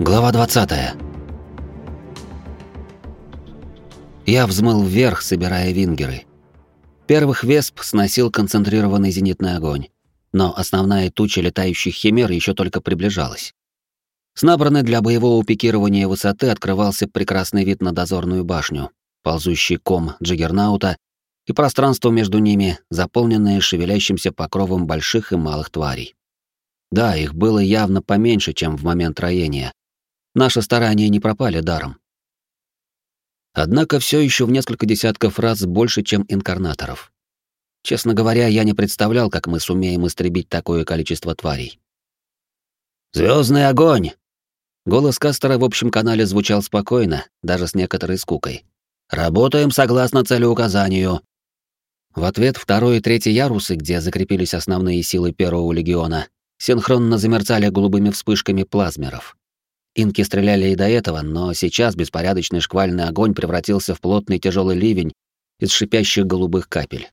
Глава 20. Я взмыл вверх, собирая вингеры. Первых весп сносил концентрированный зенитный огонь, но основная туча летающих химер еще только приближалась. С набранной для боевого пикирования высоты открывался прекрасный вид на дозорную башню, ползущий ком Джиггернаута и пространство между ними, заполненное шевелящимся покровом больших и малых тварей. Да, их было явно поменьше, чем в момент роения, Наши старания не пропали даром. Однако все еще в несколько десятков раз больше, чем инкарнаторов. Честно говоря, я не представлял, как мы сумеем истребить такое количество тварей. Звездный огонь! Голос Кастера в общем канале звучал спокойно, даже с некоторой скукой. Работаем согласно целеуказанию. В ответ второй и третий ярусы, где закрепились основные силы первого легиона, синхронно замерцали голубыми вспышками плазмеров. Инки стреляли и до этого, но сейчас беспорядочный шквальный огонь превратился в плотный тяжелый ливень из шипящих голубых капель.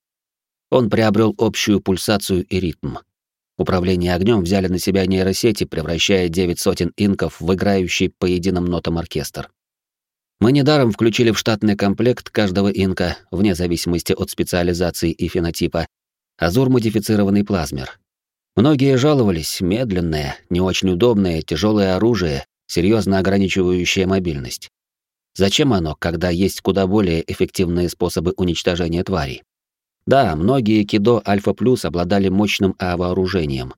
Он приобрел общую пульсацию и ритм. Управление огнем взяли на себя нейросети, превращая девять сотен инков в играющий по единым нотам оркестр. Мы недаром включили в штатный комплект каждого инка, вне зависимости от специализации и фенотипа, азур-модифицированный плазмер. Многие жаловались, медленное, не очень удобное, тяжелое оружие, серьезно ограничивающее мобильность. Зачем оно, когда есть куда более эффективные способы уничтожения тварей? Да, многие Кидо Альфа Плюс обладали мощным А-вооружением.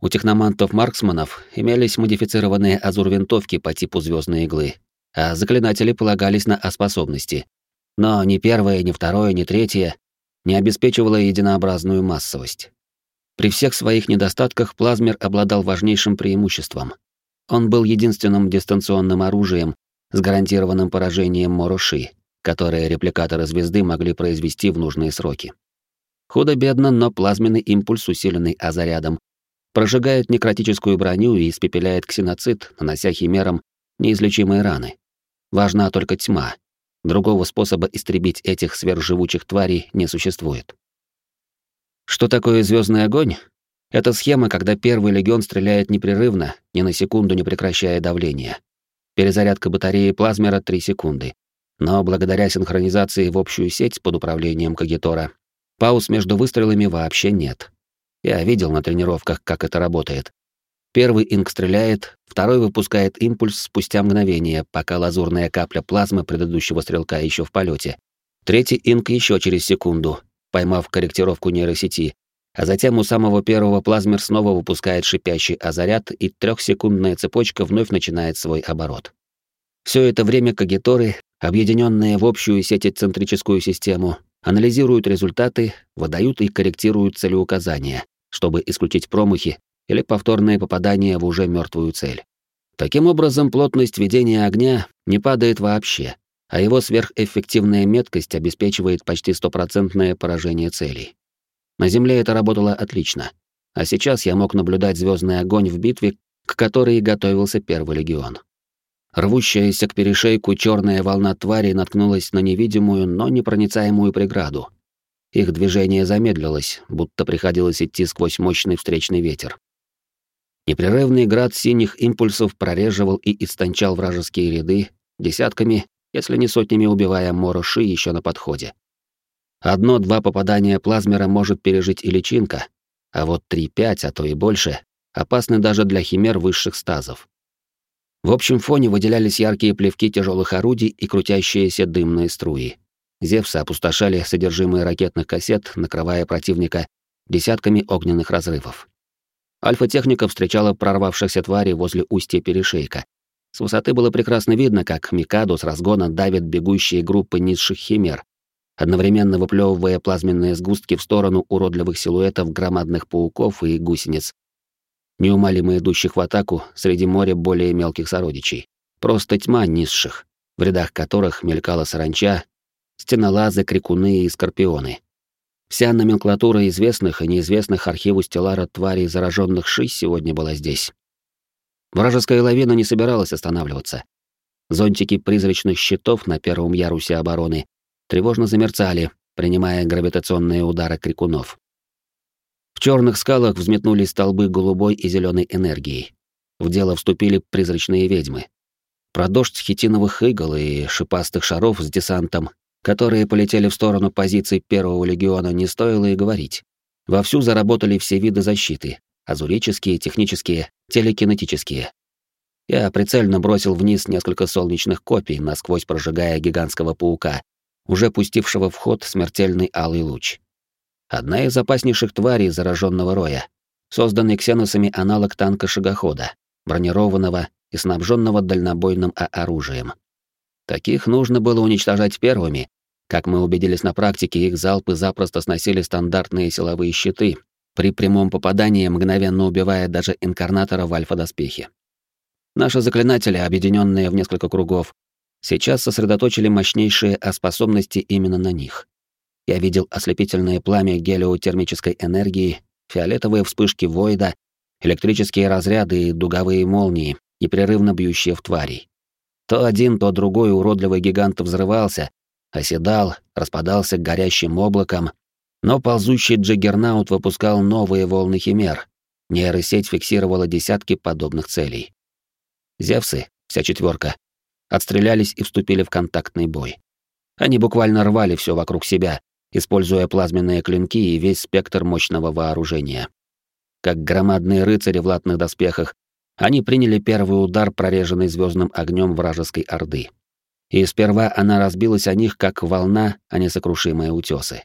У техномантов-марксманов имелись модифицированные азур-винтовки по типу звездной иглы, а заклинатели полагались на А-способности. Но ни первое, ни второе, ни третье не обеспечивало единообразную массовость. При всех своих недостатках плазмер обладал важнейшим преимуществом он был единственным дистанционным оружием с гарантированным поражением Мороши, которое репликаторы звезды могли произвести в нужные сроки. Худо-бедно, но плазменный импульс, усиленный азарядом, прожигает некротическую броню и испепеляет ксеноцит, нанося химерам неизлечимые раны. Важна только тьма. Другого способа истребить этих сверхживучих тварей не существует. Что такое звездный огонь? Это схема, когда первый легион стреляет непрерывно, ни на секунду не прекращая давление. Перезарядка батареи плазмера 3 секунды. Но благодаря синхронизации в общую сеть под управлением Кагитора, пауз между выстрелами вообще нет. Я видел на тренировках, как это работает. Первый инк стреляет, второй выпускает импульс спустя мгновение, пока лазурная капля плазмы предыдущего стрелка еще в полете. Третий инк еще через секунду, поймав корректировку нейросети, а затем у самого первого плазмер снова выпускает шипящий азаряд, и трехсекундная цепочка вновь начинает свой оборот. Все это время кагиторы, объединенные в общую сетецентрическую систему, анализируют результаты, выдают и корректируют целеуказания, чтобы исключить промахи или повторное попадание в уже мертвую цель. Таким образом, плотность ведения огня не падает вообще, а его сверхэффективная меткость обеспечивает почти стопроцентное поражение целей. На Земле это работало отлично. А сейчас я мог наблюдать звездный огонь в битве, к которой готовился Первый легион. Рвущаяся к перешейку черная волна тварей наткнулась на невидимую, но непроницаемую преграду. Их движение замедлилось, будто приходилось идти сквозь мощный встречный ветер. Непрерывный град синих импульсов прореживал и истончал вражеские ряды, десятками, если не сотнями убивая Мороши еще на подходе. Одно-два попадания плазмера может пережить и личинка, а вот три-пять, а то и больше, опасны даже для химер высших стазов. В общем фоне выделялись яркие плевки тяжелых орудий и крутящиеся дымные струи. Зевсы опустошали содержимое ракетных кассет, накрывая противника десятками огненных разрывов. Альфа-техника встречала прорвавшихся тварей возле устья перешейка. С высоты было прекрасно видно, как Микадо с разгона давит бегущие группы низших химер, одновременно выплевывая плазменные сгустки в сторону уродливых силуэтов громадных пауков и гусениц, неумолимо идущих в атаку среди моря более мелких сородичей. Просто тьма низших, в рядах которых мелькала саранча, стенолазы, крикуны и скорпионы. Вся номенклатура известных и неизвестных архиву Стеллара тварей, зараженных ши, сегодня была здесь. Вражеская лавина не собиралась останавливаться. Зонтики призрачных щитов на первом ярусе обороны тревожно замерцали, принимая гравитационные удары крикунов. В черных скалах взметнулись столбы голубой и зеленой энергии. в дело вступили призрачные ведьмы. Про дождь хитиновых игл и шипастых шаров с десантом, которые полетели в сторону позиций первого легиона, не стоило и говорить. Вовсю заработали все виды защиты — азурические, технические, телекинетические. Я прицельно бросил вниз несколько солнечных копий, насквозь прожигая гигантского паука, уже пустившего в ход смертельный алый луч. Одна из опаснейших тварей зараженного роя, созданный ксеносами аналог танка-шагохода, бронированного и снабженного дальнобойным оружием. Таких нужно было уничтожать первыми. Как мы убедились на практике, их залпы запросто сносили стандартные силовые щиты, при прямом попадании мгновенно убивая даже инкарнатора в альфа-доспехе. Наши заклинатели, объединенные в несколько кругов, сейчас сосредоточили мощнейшие способности именно на них. Я видел ослепительное пламя гелиотермической энергии, фиолетовые вспышки войда, электрические разряды и дуговые молнии, непрерывно бьющие в тварей. То один, то другой уродливый гигант взрывался, оседал, распадался горящим облаком, но ползущий джиггернаут выпускал новые волны химер. Нейросеть фиксировала десятки подобных целей. Зевсы, вся четверка, отстрелялись и вступили в контактный бой. Они буквально рвали все вокруг себя, используя плазменные клинки и весь спектр мощного вооружения. Как громадные рыцари в латных доспехах, они приняли первый удар, прореженный звездным огнем вражеской орды. И сперва она разбилась о них, как волна, а не сокрушимые утесы.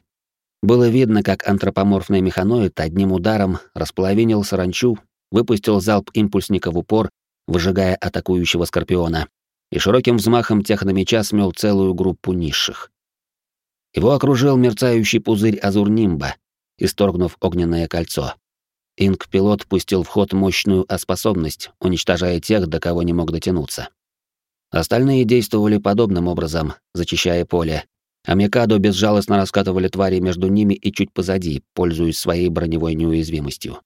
Было видно, как антропоморфный механоид одним ударом располовинил саранчу, выпустил залп импульсника в упор, выжигая атакующего скорпиона, и широким взмахом техномеча смел целую группу низших. Его окружил мерцающий пузырь Азурнимба, исторгнув огненное кольцо. Инк-пилот пустил в ход мощную способность, уничтожая тех, до кого не мог дотянуться. Остальные действовали подобным образом, зачищая поле, а безжалостно раскатывали твари между ними и чуть позади, пользуясь своей броневой неуязвимостью.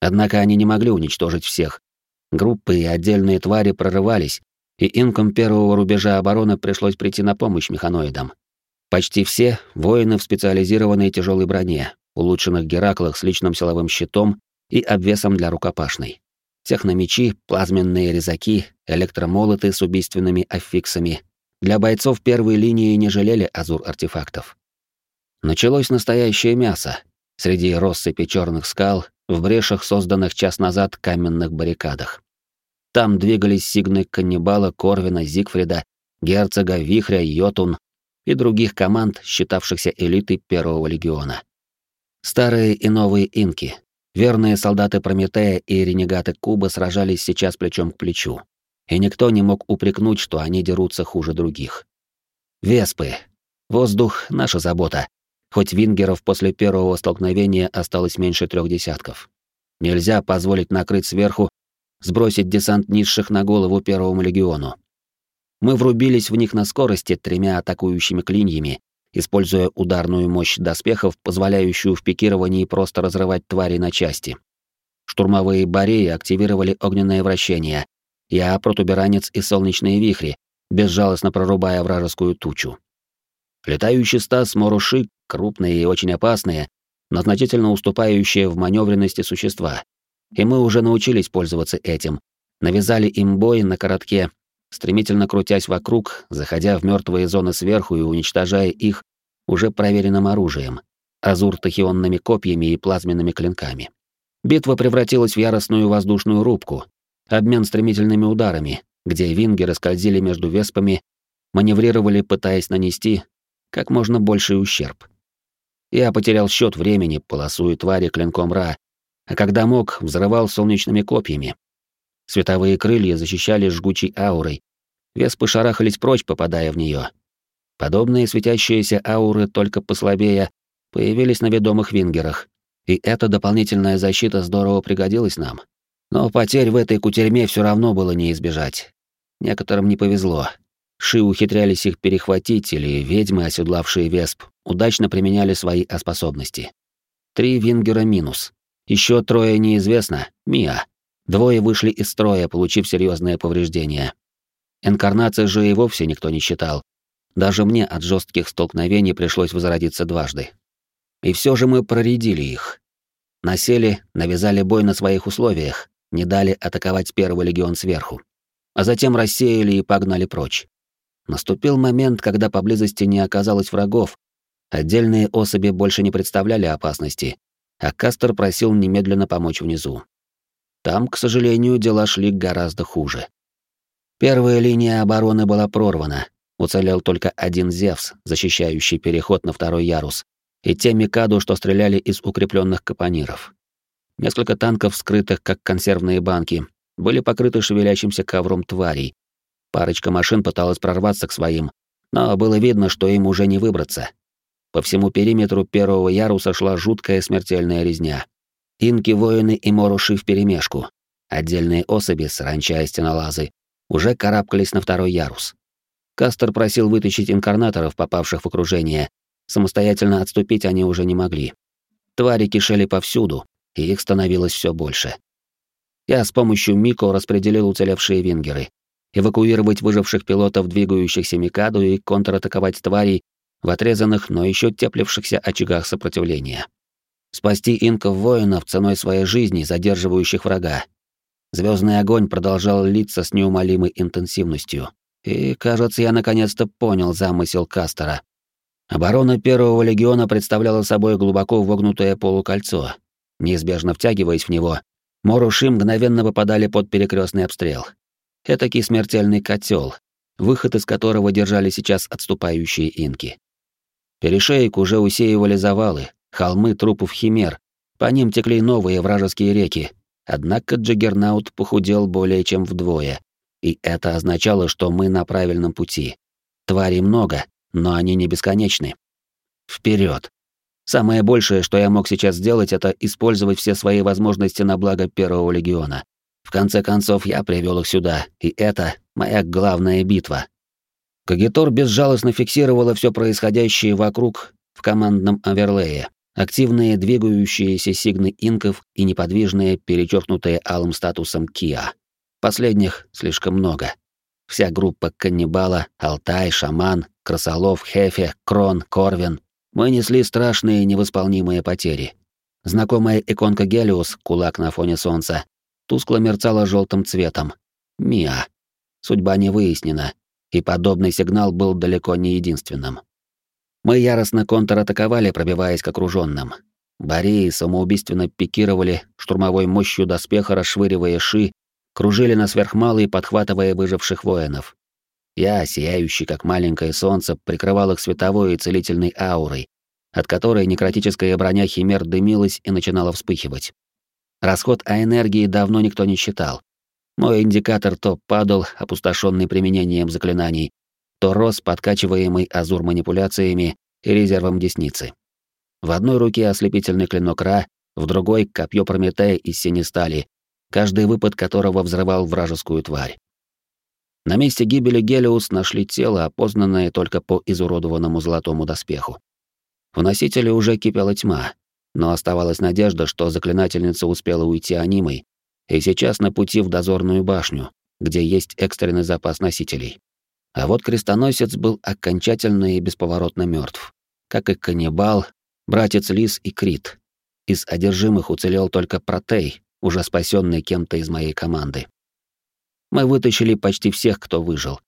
Однако они не могли уничтожить всех. Группы и отдельные твари прорывались, и инкам первого рубежа обороны пришлось прийти на помощь механоидам. Почти все — воины в специализированной тяжелой броне, улучшенных Гераклах с личным силовым щитом и обвесом для рукопашной. Техномечи, плазменные резаки, электромолоты с убийственными аффиксами. Для бойцов первой линии не жалели азур-артефактов. Началось настоящее мясо. Среди россыпи черных скал, в брешах, созданных час назад каменных баррикадах. Там двигались сигны каннибала Корвина, Зигфрида, герцога Вихря, Йотун и других команд, считавшихся элитой Первого легиона. Старые и новые инки, верные солдаты Прометея и ренегаты Куба сражались сейчас плечом к плечу. И никто не мог упрекнуть, что они дерутся хуже других. Веспы. Воздух — наша забота. Хоть вингеров после первого столкновения осталось меньше трех десятков. Нельзя позволить накрыть сверху, сбросить десант низших на голову первому легиону. Мы врубились в них на скорости тремя атакующими клиньями, используя ударную мощь доспехов, позволяющую в пикировании просто разрывать твари на части. Штурмовые бареи активировали огненное вращение. Я протуберанец и солнечные вихри, безжалостно прорубая вражескую тучу. Летающий стас Моруши, крупные и очень опасные, но значительно уступающие в маневренности существа. И мы уже научились пользоваться этим. Навязали им бой на коротке стремительно крутясь вокруг, заходя в мертвые зоны сверху и уничтожая их уже проверенным оружием, азур-тахионными копьями и плазменными клинками. Битва превратилась в яростную воздушную рубку, обмен стремительными ударами, где вингеры скользили между веспами, маневрировали, пытаясь нанести как можно больший ущерб. Я потерял счет времени, полосуя твари клинком Ра, а когда мог, взрывал солнечными копьями, Световые крылья защищали жгучей аурой. Веспы шарахались прочь, попадая в нее. Подобные светящиеся ауры, только послабее, появились на ведомых вингерах. И эта дополнительная защита здорово пригодилась нам. Но потерь в этой кутерьме все равно было не избежать. Некоторым не повезло. Ши ухитрялись их перехватить, или ведьмы, оседлавшие Весп, удачно применяли свои способности. Три вингера минус. Еще трое неизвестно, Миа. Двое вышли из строя, получив серьезные повреждения. Инкарнации же и вовсе никто не считал. Даже мне от жестких столкновений пришлось возродиться дважды. И все же мы проредили их. Насели, навязали бой на своих условиях, не дали атаковать первый легион сверху, а затем рассеяли и погнали прочь. Наступил момент, когда поблизости не оказалось врагов, отдельные особи больше не представляли опасности, а Кастер просил немедленно помочь внизу. Там, к сожалению, дела шли гораздо хуже. Первая линия обороны была прорвана, уцелел только один Зевс, защищающий переход на второй ярус, и те Микаду, что стреляли из укрепленных капониров. Несколько танков, скрытых как консервные банки, были покрыты шевелящимся ковром тварей. Парочка машин пыталась прорваться к своим, но было видно, что им уже не выбраться. По всему периметру первого яруса шла жуткая смертельная резня. Инки-воины и моруши вперемешку. Отдельные особи, саранча и стенолазы, уже карабкались на второй ярус. Кастер просил вытащить инкарнаторов, попавших в окружение. Самостоятельно отступить они уже не могли. Твари кишели повсюду, и их становилось все больше. Я с помощью Мико распределил уцелевшие вингеры. Эвакуировать выживших пилотов, двигающихся Микаду, и контратаковать тварей в отрезанных, но еще теплившихся очагах сопротивления. Спасти инков-воинов ценой своей жизни, задерживающих врага. Звездный огонь продолжал литься с неумолимой интенсивностью. И, кажется, я наконец-то понял замысел Кастера. Оборона первого легиона представляла собой глубоко вогнутое полукольцо, Неизбежно втягиваясь в него, Моруши мгновенно попадали под перекрестный обстрел. Этакий смертельный котел, выход из которого держали сейчас отступающие инки. Перешеек уже усеивали завалы, холмы трупов химер, по ним текли новые вражеские реки, однако Джаггернаут похудел более чем вдвое, и это означало, что мы на правильном пути. Тварей много, но они не бесконечны. Вперед! Самое большее, что я мог сейчас сделать, это использовать все свои возможности на благо Первого легиона. В конце концов, я привел их сюда, и это моя главная битва. Кагитор безжалостно фиксировала все происходящее вокруг в командном оверлее. Активные двигающиеся сигны инков и неподвижные, перечеркнутые алым статусом Киа. Последних слишком много. Вся группа Каннибала, Алтай, Шаман, Красолов, Хефе, Крон, Корвин мы несли страшные невосполнимые потери. Знакомая иконка Гелиус, кулак на фоне солнца, тускло мерцала желтым цветом. Миа. Судьба не выяснена, и подобный сигнал был далеко не единственным. Мы яростно контратаковали, пробиваясь к окружённым. Барии самоубийственно пикировали, штурмовой мощью доспеха расшвыривая ши, кружили на сверхмалый, подхватывая выживших воинов. Я, сияющий как маленькое солнце, прикрывал их световой и целительной аурой, от которой некротическая броня химер дымилась и начинала вспыхивать. Расход а энергии давно никто не считал. Мой индикатор то падал, опустошенный применением заклинаний, то рос, подкачиваемый азур манипуляциями и резервом десницы. В одной руке ослепительный клинок Ра, в другой — копье Прометея из синей стали, каждый выпад которого взрывал вражескую тварь. На месте гибели Гелиус нашли тело, опознанное только по изуродованному золотому доспеху. В носителе уже кипела тьма, но оставалась надежда, что заклинательница успела уйти анимой и сейчас на пути в дозорную башню, где есть экстренный запас носителей. А вот крестоносец был окончательно и бесповоротно мертв, как и каннибал, братец Лис и Крит. Из одержимых уцелел только Протей, уже спасенный кем-то из моей команды. Мы вытащили почти всех, кто выжил.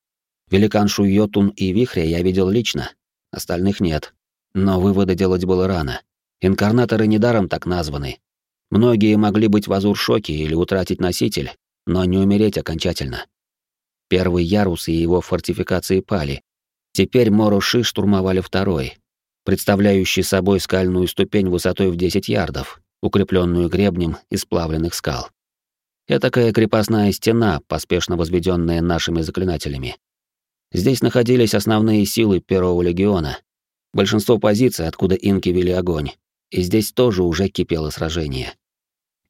Великаншу Йотун и Вихря я видел лично, остальных нет. Но выводы делать было рано. Инкарнаторы недаром так названы. Многие могли быть в азур-шоке или утратить носитель, но не умереть окончательно. Первый ярус и его фортификации пали. Теперь Моруши штурмовали второй, представляющий собой скальную ступень высотой в 10 ярдов, укрепленную гребнем из плавленных скал. Этакая крепостная стена, поспешно возведенная нашими заклинателями. Здесь находились основные силы Первого легиона, большинство позиций, откуда инки вели огонь, и здесь тоже уже кипело сражение.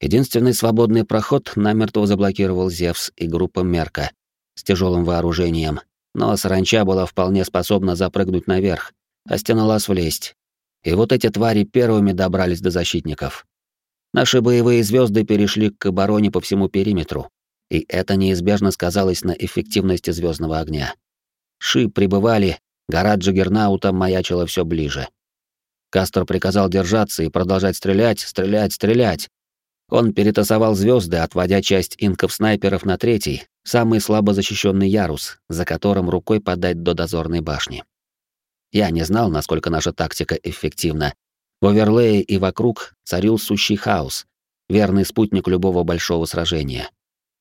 Единственный свободный проход намертво заблокировал Зевс и группа Мерка с тяжелым вооружением, но саранча была вполне способна запрыгнуть наверх, а стенолаз влезть. И вот эти твари первыми добрались до защитников. Наши боевые звезды перешли к обороне по всему периметру, и это неизбежно сказалось на эффективности звездного огня. Ши прибывали, гора Джаггернаута маячила все ближе. Кастер приказал держаться и продолжать стрелять, стрелять, стрелять. Он перетасовал звезды, отводя часть инков-снайперов на третий, самый слабо защищенный ярус, за которым рукой подать до дозорной башни. Я не знал, насколько наша тактика эффективна. В оверлее и вокруг царил сущий хаос, верный спутник любого большого сражения.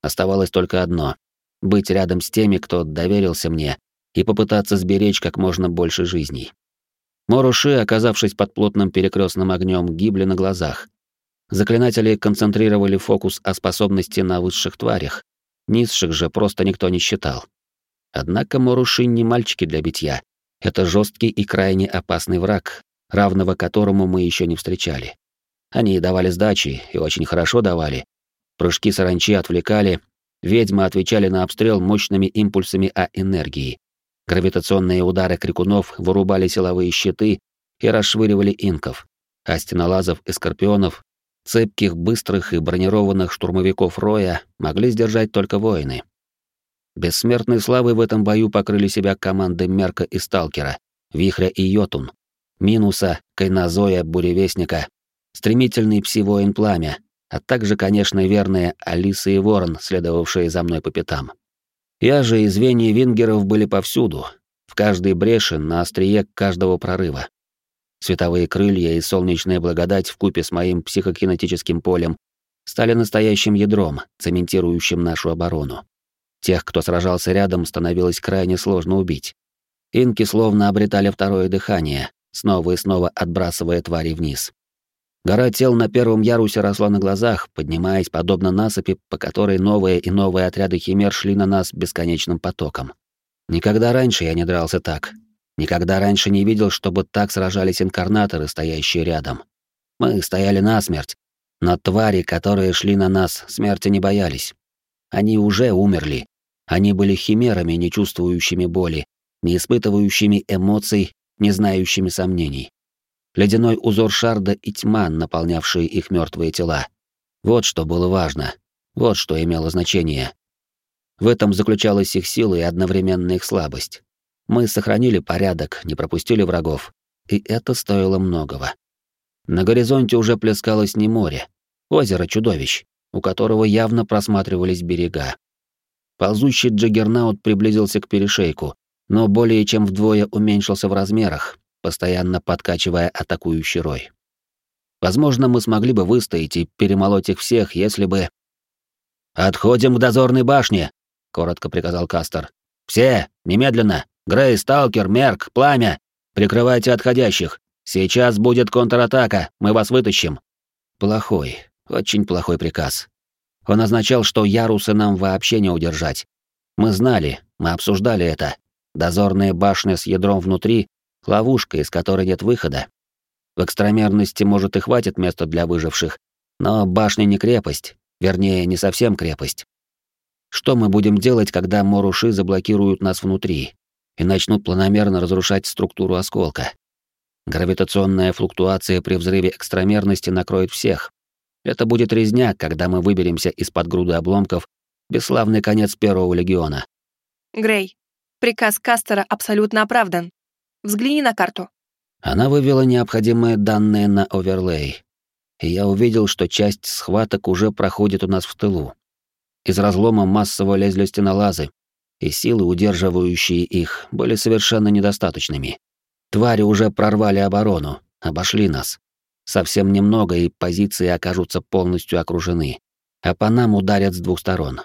Оставалось только одно — быть рядом с теми, кто доверился мне, и попытаться сберечь как можно больше жизней. Моруши, оказавшись под плотным перекрестным огнем, гибли на глазах. Заклинатели концентрировали фокус о способности на высших тварях, низших же просто никто не считал. Однако Моруши не мальчики для битья. Это жесткий и крайне опасный враг, равного которому мы еще не встречали. Они давали сдачи, и очень хорошо давали. Прыжки саранчи отвлекали, ведьмы отвечали на обстрел мощными импульсами А-энергии. Гравитационные удары крикунов вырубали силовые щиты и расшвыривали инков, а стенолазов и скорпионов, цепких, быстрых и бронированных штурмовиков Роя могли сдержать только воины. Бессмертной славой в этом бою покрыли себя команды Мерка и Сталкера, Вихря и Йотун, Минуса, Кайнозоя, Буревестника, стремительный пси-воин Пламя, а также, конечно, верные Алиса и Ворон, следовавшие за мной по пятам. Я же и звенья вингеров были повсюду, в каждой бреши, на острие каждого прорыва. Световые крылья и солнечная благодать в купе с моим психокинетическим полем стали настоящим ядром, цементирующим нашу оборону. Тех, кто сражался рядом, становилось крайне сложно убить. Инки словно обретали второе дыхание, снова и снова отбрасывая твари вниз. Гора тел на первом ярусе росла на глазах, поднимаясь подобно насыпи, по которой новые и новые отряды химер шли на нас бесконечным потоком. Никогда раньше я не дрался так. Никогда раньше не видел, чтобы так сражались инкарнаторы, стоящие рядом. Мы стояли насмерть, но твари, которые шли на нас, смерти не боялись. Они уже умерли. Они были химерами, не чувствующими боли, не испытывающими эмоций, не знающими сомнений ледяной узор шарда и тьма, наполнявшие их мертвые тела. Вот что было важно, вот что имело значение. В этом заключалась их сила и одновременно их слабость. Мы сохранили порядок, не пропустили врагов, и это стоило многого. На горизонте уже плескалось не море, озеро чудовищ, у которого явно просматривались берега. Ползущий джаггернаут приблизился к перешейку, но более чем вдвое уменьшился в размерах, постоянно подкачивая атакующий рой. Возможно, мы смогли бы выстоять и перемолоть их всех, если бы... «Отходим к дозорной башне!» — коротко приказал Кастер. «Все, немедленно! Грей, Сталкер, Мерк, Пламя! Прикрывайте отходящих! Сейчас будет контратака, мы вас вытащим!» Плохой, очень плохой приказ. Он означал, что ярусы нам вообще не удержать. Мы знали, мы обсуждали это. Дозорные башни с ядром внутри Ловушка, из которой нет выхода. В экстрамерности, может, и хватит места для выживших, но башня не крепость, вернее, не совсем крепость. Что мы будем делать, когда Моруши заблокируют нас внутри и начнут планомерно разрушать структуру осколка? Гравитационная флуктуация при взрыве экстрамерности накроет всех. Это будет резня, когда мы выберемся из-под груды обломков, бесславный конец Первого легиона. Грей, приказ Кастера абсолютно оправдан. Взгляни на карту». Она вывела необходимые данные на оверлей, и я увидел, что часть схваток уже проходит у нас в тылу. Из разлома массово лезли стенолазы, и силы, удерживающие их, были совершенно недостаточными. Твари уже прорвали оборону, обошли нас. Совсем немного, и позиции окажутся полностью окружены. А по нам ударят с двух сторон.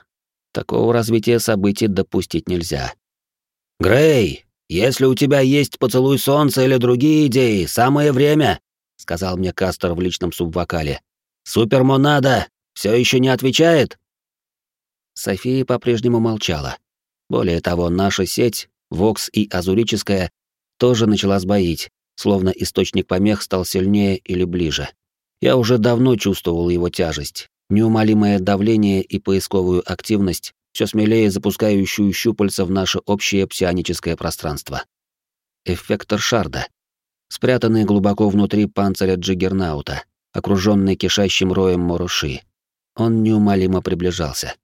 Такого развития событий допустить нельзя. «Грей, «Если у тебя есть поцелуй солнца или другие идеи, самое время», — сказал мне Кастер в личном субвокале. «Супермонада все еще не отвечает?» София по-прежнему молчала. Более того, наша сеть, Вокс и Азурическая, тоже начала сбоить, словно источник помех стал сильнее или ближе. Я уже давно чувствовал его тяжесть, неумолимое давление и поисковую активность, все смелее запускающую щупальца в наше общее псионическое пространство. Эффектор шарда, спрятанный глубоко внутри панциря Джиггернаута, окруженный кишащим роем моруши. Он неумолимо приближался.